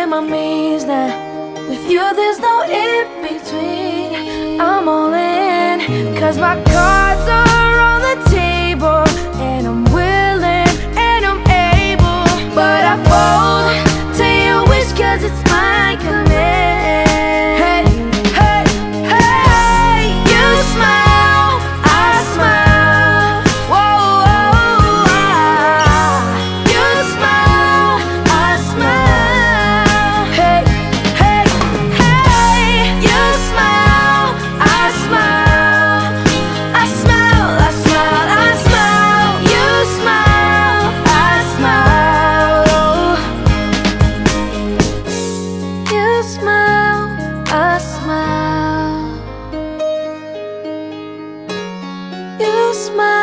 to my means now. With you, there's no in between. I'm all in, cause my cards are on. You smile.